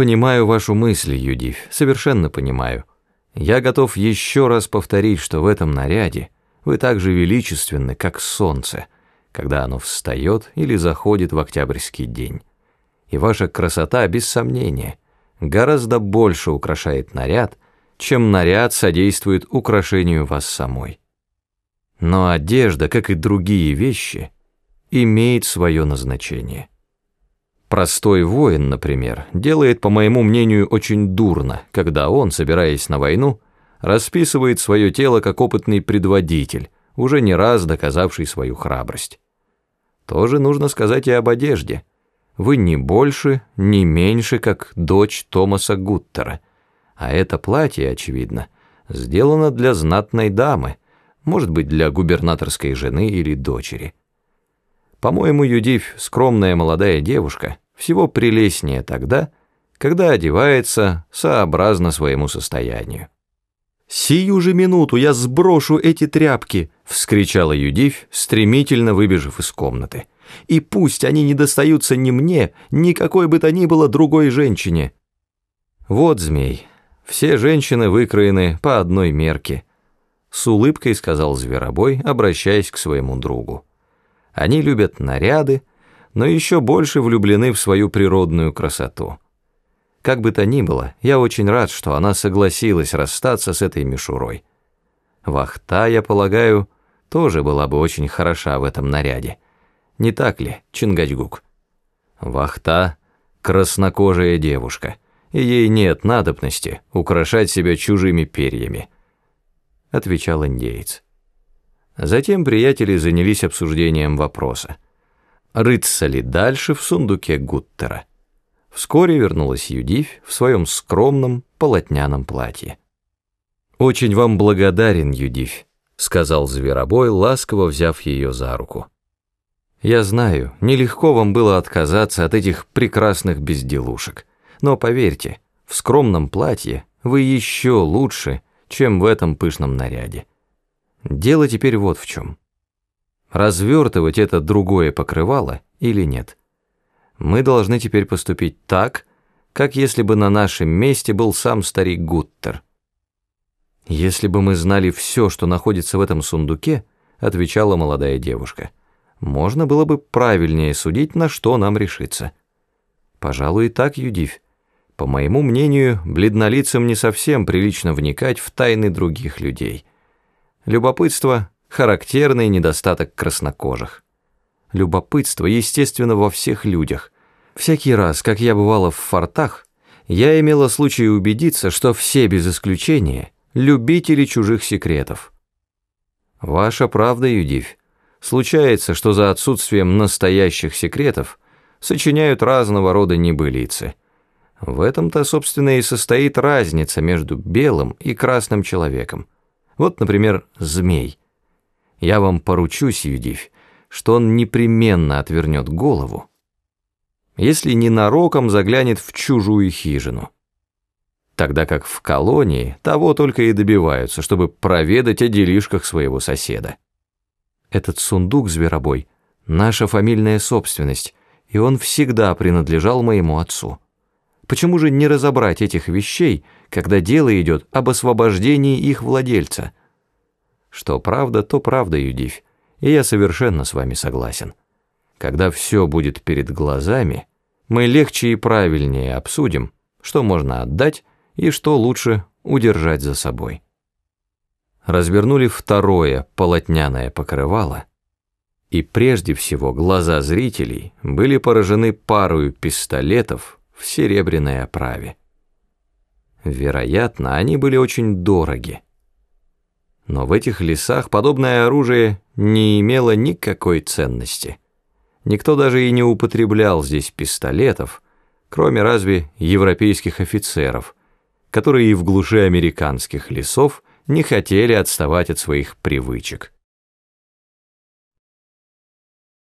Понимаю вашу мысль, Юдив, совершенно понимаю. Я готов еще раз повторить, что в этом наряде вы так же величественны, как солнце, когда оно встает или заходит в октябрьский день. И ваша красота, без сомнения, гораздо больше украшает наряд, чем наряд содействует украшению вас самой. Но одежда, как и другие вещи, имеет свое назначение. Простой воин, например, делает, по моему мнению, очень дурно, когда он, собираясь на войну, расписывает свое тело как опытный предводитель, уже не раз доказавший свою храбрость. Тоже нужно сказать и об одежде. Вы не больше, не меньше, как дочь Томаса Гуттера, а это платье, очевидно, сделано для знатной дамы, может быть, для губернаторской жены или дочери. По-моему, Юдив, скромная молодая девушка, всего прелестнее тогда, когда одевается сообразно своему состоянию. «Сию же минуту я сброшу эти тряпки!» — вскричала Юдив, стремительно выбежав из комнаты. «И пусть они не достаются ни мне, ни какой бы то ни было другой женщине!» «Вот змей. Все женщины выкроены по одной мерке», — с улыбкой сказал Зверобой, обращаясь к своему другу. Они любят наряды, но еще больше влюблены в свою природную красоту. Как бы то ни было, я очень рад, что она согласилась расстаться с этой мишурой. Вахта, я полагаю, тоже была бы очень хороша в этом наряде. Не так ли, Чингачгук? Вахта — краснокожая девушка, и ей нет надобности украшать себя чужими перьями, — отвечал индеец. Затем приятели занялись обсуждением вопроса. Рыться ли дальше в сундуке Гуттера? Вскоре вернулась Юдивь в своем скромном полотняном платье. «Очень вам благодарен, Юдивь», — сказал Зверобой, ласково взяв ее за руку. «Я знаю, нелегко вам было отказаться от этих прекрасных безделушек, но поверьте, в скромном платье вы еще лучше, чем в этом пышном наряде. Дело теперь вот в чем. Развертывать это другое покрывало или нет? Мы должны теперь поступить так, как если бы на нашем месте был сам старик Гуттер. «Если бы мы знали все, что находится в этом сундуке», — отвечала молодая девушка, «можно было бы правильнее судить, на что нам решиться». «Пожалуй, и так, Юдивь. По моему мнению, бледнолицам не совсем прилично вникать в тайны других людей». Любопытство — характерный недостаток краснокожих. Любопытство, естественно, во всех людях. Всякий раз, как я бывала в фортах, я имела случай убедиться, что все без исключения любители чужих секретов. Ваша правда, Юдивь. Случается, что за отсутствием настоящих секретов сочиняют разного рода небылицы. В этом-то, собственно, и состоит разница между белым и красным человеком. Вот, например, змей. Я вам поручусь, Юдивь, что он непременно отвернет голову, если ненароком заглянет в чужую хижину. Тогда как в колонии того только и добиваются, чтобы проведать о делишках своего соседа. Этот сундук, зверобой, наша фамильная собственность, и он всегда принадлежал моему отцу. Почему же не разобрать этих вещей, когда дело идет об освобождении их владельца? Что правда, то правда, Юдивь, и я совершенно с вами согласен. Когда все будет перед глазами, мы легче и правильнее обсудим, что можно отдать и что лучше удержать за собой. Развернули второе полотняное покрывало, и прежде всего глаза зрителей были поражены парою пистолетов, в серебряной оправе. Вероятно, они были очень дороги. Но в этих лесах подобное оружие не имело никакой ценности. Никто даже и не употреблял здесь пистолетов, кроме разве европейских офицеров, которые и в глуши американских лесов не хотели отставать от своих привычек.